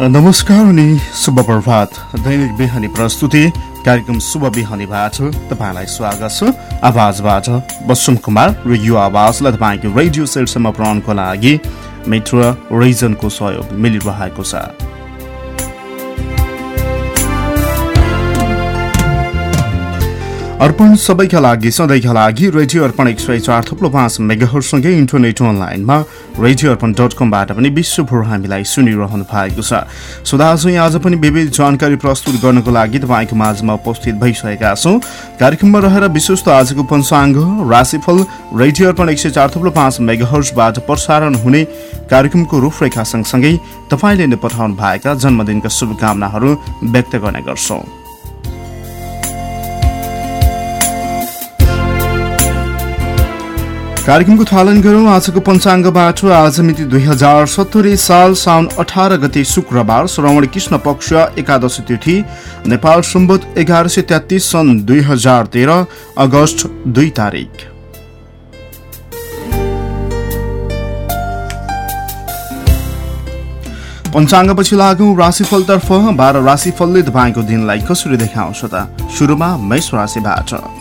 नमस्कार अनि शुभ प्रभात। दैनिक बिहानी प्रस्तुति कार्यक्रम शुभ बिहानीबाट तपाईँलाई स्वागत छ। आवाजबाट बसुम कुमार र यो आवाजलाई तपाईँको रेडियो सेटसम्म पुऱ्याउनको लागि मेट्रो रिजनको सहयोग मिलिरहेको छ। अर्पण सबैका लागि सधैँका लागि रेडियो अर्पण एक सय चार थुप्रो पाँच मेगाहरूसँगै इन्टरनेट अनलाइनमा रेडियो अर्पण डट कमबाट पनि विश्वभर हामीलाई सुनिरहनु भएको छ। सुधाजु आज पनि विविध जानकारी प्रस्तुत गर्नको लागि तपाईँको माझमा उपस्थित भइसकेका छौँ। कार्यक्रममा रहेर विशेष त आजको पञ्चाङ्ग राशिफल रेडियो अर्पण एक सय चार प्रसारण हुने कार्यक्रमको रूपरेखा सँगसँगै तपाईँले नै पठाउनु भएका जन्मदिनका शुभकामनाहरू व्यक्त गर्ने गर्छौँ। कार्यक्रमको थालन गरौँ। आजको पञ्चाङ्गबाट आज मिति दुई हजार सत्तरी साल साउन अठार गते शुक्रबार श्रवण कृष्ण पक्ष एकादशी तिथि नेपाल सम्बत एघार सय तेत्तिस सन् दुई हजार तेह्र अगस्त दुई तारिक। पञ्चाङ्गपछि लागौँ राशिफलतर्फ बाह्र राशिफलले तपाईँको दिनलाई कसरी देखाउँछ त? सुरुमा मेष राशिबाट।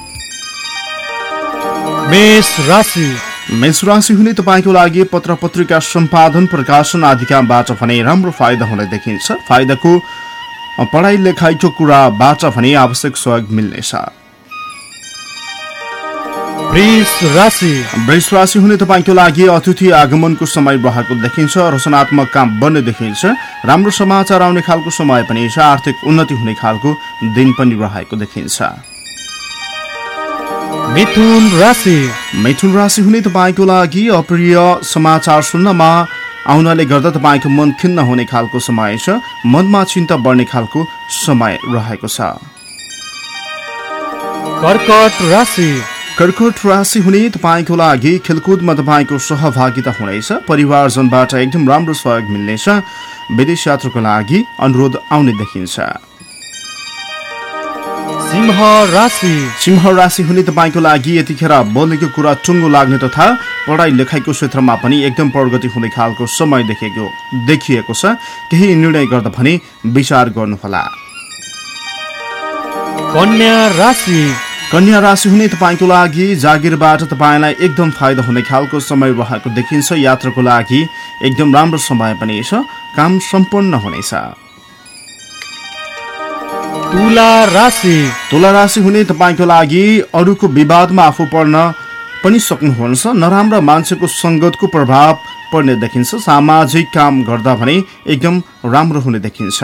मेष राशि। मेष राशि हुने तपाईँको लागि पत्र पत्रिका सम्पादन प्रकाशन आदिकाबाट भने राम्रो फाइदा हुने देखिन्छ। फाइदाको पढाइ लेखाइको कुराबाट भने आवश्यक सहयोग मिल्नेछ। वृष राशि। हुने तपाईँको लागि अतिथि आगमनको समय रहेको देखिन्छ रचनात्मक काम बन्ने देखिन्छ। राम्रो समाचार आउने खालको समय पनि छ आर्थिक उन्नति हुने खालको दिन पनि रहेको देखिन्छ। मिथुन राशि। मिथुन राशि हुने तपाईँको लागि अप्रिय समाचार सुन्नमा आउनाले गर्दा तपाईँको मन खिन्न हुने खालको समय छ। मनमा चिन्ता बढ्ने खालको समय रहेको छ। कर्कट राशि। कर्कट राशि हुने तपाईँको लागि खेलकुदमा तपाईँको सहभागिता हुनेछ। परिवारजनबाट एकदम राम्रो सहयोग मिल्नेछ। विदेश यात्राको लागि अनुरोध आउने देखिन्छ। सिंह राशि सिंह राशि हुने तपाईँको लागि यतिखेर बोलेको कुरा टुङ्गो लाग्ने तथा पढाइ लेखाइको क्षेत्रमा पनि एकदम प्रगति हुने खालको समय देखेको देखिएको छ। केही निर्णय गर्दा भने विचार गर्नुहोला। कन्या राशि। कन्या राशि हुने तपाईँको लागि जागिरबाट तपाईँलाई एकदम फाइदा हुने खालको समय रहेको देखिन्छ। यात्राको लागि एकदम राम्रो समय पनि छ। काम सम्पन्न हुनेछ। तुला राशि। तुला राशि हुने तपाईँको लागि अरूको विवादमा आफू पर्न पनि सक्नुहुन्छ। नराम्रा मान्छेको सङ्गतको प्रभाव पर्ने देखिन्छ। सामाजिक काम गर्दा भने एकदम राम्रो हुने देखिन्छ।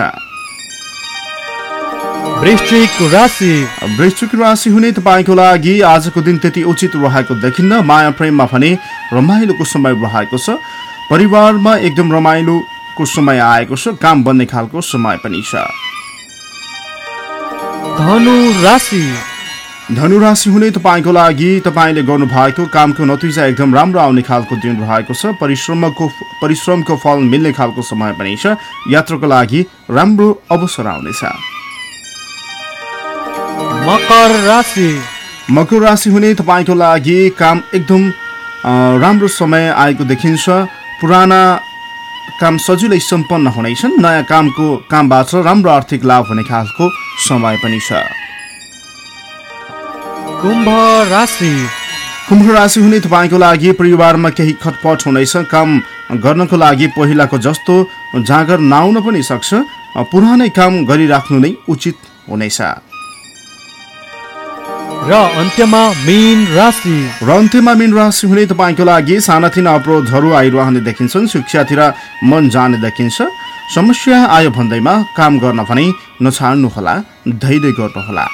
वृश्चिक राशि। वृश्चिक राशि हुने तपाईँको लागि आजको दिन त्यति उचित रहेको देखिन्न। माया प्रेममा भने रमाइलोको समय रहेको छ। परिवारमा एकदम रमाइलोको समय आएको छ। काम बन्ने खालको समय पनि छ। धनु राशि धनु राशि हुने तपाईँको लागि तपाईँले गर्नुभएको कामको नतिजा एकदम राम्रो आउने खालको दिन रहेको छ। परिश्रमको परिश्रमको फल मिल्ने खालको समय पनि छ। यात्राको लागि राम्रो अवसर आउनेछ। मकर राशि। मकर राशि हुने तपाईँको लागि काम एकदम राम्रो समय आएको देखिन्छ। पुराना काम सजिलै सम्पन्न हुनेछन्। नयाँ कामको कामबाट राम्रो आर्थिक लाभ हुने खालको समय पनि छ। कुम्भ राशि। कुम्भ राशि हुने तपाईँको लागि परिवारमा केही खटपट हुनेछ काम गर्नको लागि पहिलाको जस्तो जाँगर नआउन पनि सक्छ। पुरानै काम गरिराख्नु नै उचित हुनेछ। र अन्त्यमा मीन राशि। र अन्त्यमा मीन राशि हुने तपाईँको लागि सानातिना अवरोधहरू आइरहने देखिन्छन् शिक्षातिर मन जाने देखिन्छ। समस्या आयो भन्दैमा काम गर्न भने नछाड्नुहोला धैर्य गर्नुहोला।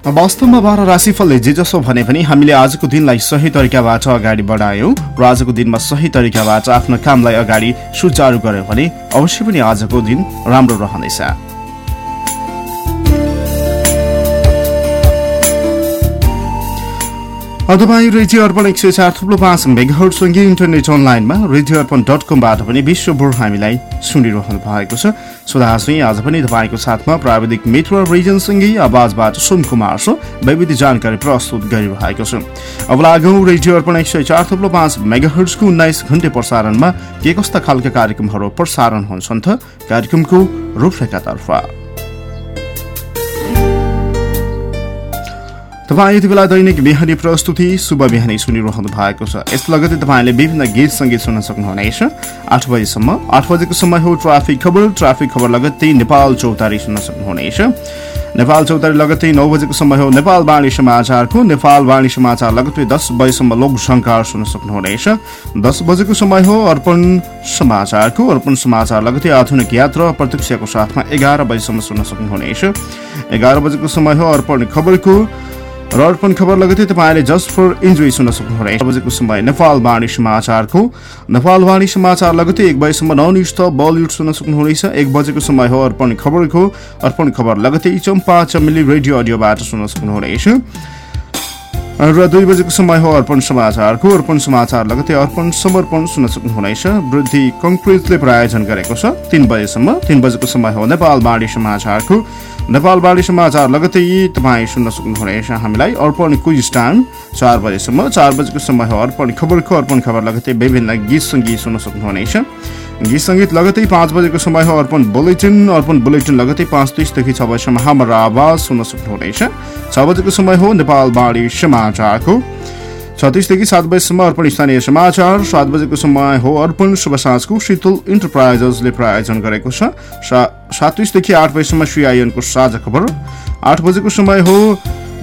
वास्तवमा बाह्र राशिफलले जे जसो भने पनि हामीले आजको दिनलाई सही तरिकाबाट अगाडि बढायौँ र आजको दिनमा सही तरिकाबाट आफ्नो कामलाई अगाडि सुचारू गर्यो भने अवश्य पनि आजको दिन राम्रो रहनेछ। तपाईँ रेडियो अर्पण एक सय चार थुप्रो पाँच मेगाहरूसँगै इन्टरनेट अनलाइनमा रेडियो अर्पण डट कमबाट पनि विश्वभर हामीलाई सुनिरहनु भएको छ। सुधासी आज पनि तपाईँको साथमा प्राविधिक मित्र रिजनसँगै आवाजबाट सुन कुमार छ विविध जानकारी प्रस्तुत गरिरहेको छु। अब लागौँ रेडियो अर्पण एक सय चार थुप्रो पाँच मेगाहर्सको उन्नाइस घन्टे प्रसारणमा के कस्ता खालका कार्यक्रमहरू प्रसारण हुन्छन् त? कार्यक्रमको रूपरेखातर्फ तपाईँ यति बेला दैनिक बिहानी प्रस्तुति शुभ बिहानी सुनिरहनु भएको छ। यस लगतै तपाईँले विभिन्न गीत सङ्गीत सुन्न सक्नुहुनेछ। आठ बजीसम्म आठ बजेको समय हो ट्राफिक खबर। ट्राफिक खबर लगत्तै नेपाल चौतारी सुन्न सक्नुहुनेछ। नेपाल चौतारी लगत्तै नौ बजेको समय हो नेपाल वाणी समाचारको। नेपाल वाणी समाचार लगत्तै दस बजीसम्म लोकसङ्कार सुन्न सक्नुहुनेछ। दस बजेको समय हो अर्पण समाचारको। अर्पण समाचार लगत्तै आधुनिक यात्रा प्रत्यक्षको साथमा एघार बजीसम्म सुन्न सक्नुहुनेछ। एघार बजेको समय हो अर्पण खबरको। र अर्पण खबर लगतै तपाईँले जस्ट फर इन्जोय सुन्न सक्नुहुनेछ। बजेको समय नेपाल वाणी समाचारको नेपाल वाणी समाचार लगतै एक बजीसम्म इस्ट बलिउड सुन्न सक्नुहुनेछ। एक बजेको समय हो अर्पण खबरको। अर्पण खबर लगतै चम्पा चमेली रेडियो अडियोबाट सुन्न सक्नुहुनेछ। र दुई बजेको समय हो अर्पण समाचारको अर्पण समाचार लगतै? अर्पण समर्पण सुन्न सक्नुहुनेछ। वृद्धि कङ्क्रिटले प्रायोजन गरेको छ। तीन बजेसम्म तीन बजेको समय हो नेपाल बाढी समाचारको। नेपाल बाढी समाचार लगतै? तपाईँ सुन्न सक्नुहुनेछ हामीलाई। अर्पण क्विज टाइम चार बजेसम्म चार बजेको समय हो अर्पण खबरको अर्पण खबर लगतै विभिन्न गीत सङ्गीत सुन्न सक्नुहुनेछ। गीत सङ्गीत लगतै पाँच बजेको समय हो अर्पण बुलेटिन। अर्पण बुलेटिन लगतै पाँच तिसदेखि छ बजीसम्म हाम्रो आवाज सुन्न सक्नुहुनेछ। छ बजेको समय हो नेपाल बाढी समाचारको। छत्तिसदेखि सात बजीसम्म अर्पण स्थानीय समाचार। सात बजेको समय हो अर्पण शुभ साँझको। शीतल इन्टरप्राइजेसले प्रायोजन गरेको छ। सात तिसदेखि आठ बजीसम्म सिआइएनको साझा खबर। आठ बजेको समय हो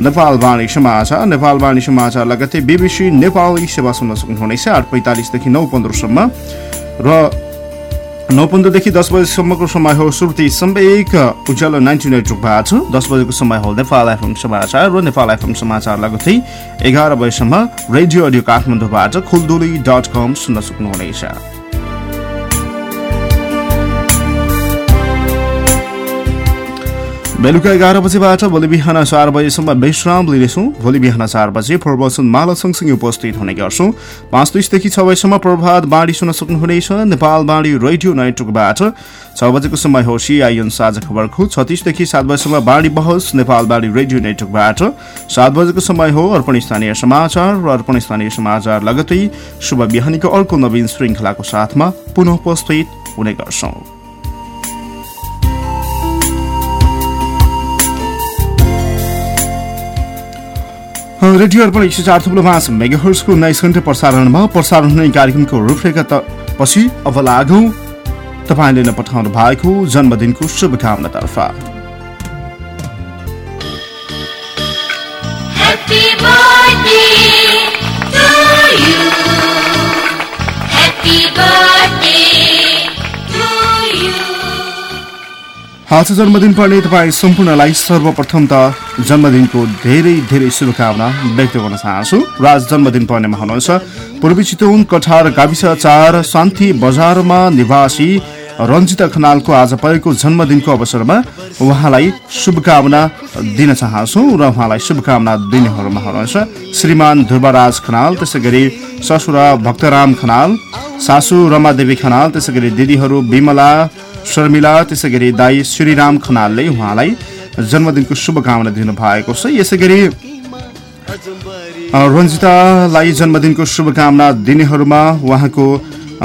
नेपाल वाणी समाचार। नेपाल वाणी समाचार लगतै बिबिसी नेपाली सेवा सुन्न सक्नुहुनेछ। आठ पैँतालिसदेखि नौ पन्ध्रसम्म। र नौ पन्ध्रदेखि दस बजीसम्मको समय हो श्रुति सम्वेक उज्यालो नाइन्टी नेटवर्कबाट दस बजेको समय हो नेपाल एफएम समाचार र नेपाल एफएम समाचार लगतै एघार बजीसम्म रेडियो अडियो काठमाडौँबाट खुलदुली डट कम सुन्न सक्नुहुनेछ। बेलुका एघार बजीबाट भोलि बिहान चार बजीसम्म विश्राम लिनेछौँ। भोलि बिहान चार बजे प्रवचन माला सँगसँगै उपस्थित हुने गर्छौँ। पाँच तिसदेखि छ बजीसम्म प्रभात बाढी सुन्न सक्नुहुनेछ। नेपाल बाढी रेडियो नेटवर्कबाट छ बजेको समय हो सिआइएन साझा खबरको छत्तिसदेखि सात बजीसम्म बाढी बहस नेपाल बाढी रेडियो नेटवर्कबाट सात बजेको समय हो अर्पण स्थानीय समाचार र अर्पण स्थानीय समाचार लगतै शुभ बिहानीको अर्को नवीन श्रृङ्खलाको साथमा पुनः उपस्थित हुने गर्छौँ। रेडियो अर्पण एक सय चार थुप्रो पाँच मेगाहर्सको उन्नाइस घन्टा प्रसारणमा प्रसारण हुने कार्यक्रमको रूपरेखा पछि अब लागौँ। तपाईँले नै पठाउनु भएको जन्मदिनको शुभकामनातर्फ। Happy birthday! आज जन्मदिन पर्ने तपाईँ सम्पूर्णलाई सर्वप्रथम त जन्मदिनको धेरै धेरै शुभकामना व्यक्त गर्न चाहन्छु। राज जन्मदिन पर्नेमा हुनुहुन्छ। पूर्वी चितौन कठार गाविस चार शान्ति बजारमा निवासी रञ्जिता खनालको आज परेको जन्मदिनको अवसरमा उहाँलाई शुभकामना दिन चाहन्छु र उहाँलाई शुभकामना दिनेहरूमा हुनुहुन्छ। श्रीमान ध्रुवराज खनाल त्यसै गरी ससुरा भक्तराम खनाल सासु रमादेवी खनाल त्यसै गरी दिदीहरू विमला शर्मिला त्यसै गरी दाई श्रीराम खनालले उहाँलाई जन्मदिनको शुभकामना दिनुभएको छ। यसै गरी रञ्जितालाई जन्मदिनको शुभकामना दिनेहरूमा उहाँको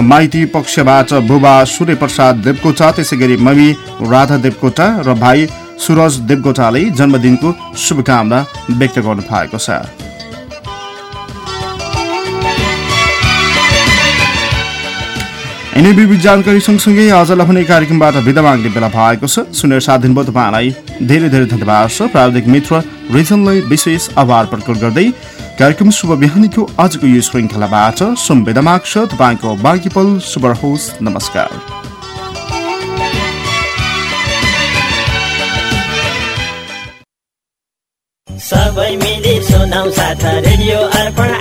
माइती पक्षबाट बुबा सूर्य प्रसाद देवकोटा त्यसै गरी मम्मी राधा देवकोटा र भाइ सुरज देवकोटाले जन्मदिनको शुभकामना व्यक्त गर्नु भएको छ। यिनै विविध जानकारी सँगसँगै आजलाई भने कार्यक्रमबाट विधा माग्ने बेला भएको छ। सुनेर साथ दिनुभयो तपाईँलाई। धेरै धेरै धन्यवाद छ। प्राविधिक मित्र रिजनलाई विशेष आभार प्रकट गर्दै कार्यक्रम शुभ बिहानीको आजको यो श्रृङ्खलाबाट सुम्वेदा माग्छ। तपाईँको बाँकी पल शुभ होस् नमस्कार। सबै मिली सुनाउ साथ रेडियो अर्पण।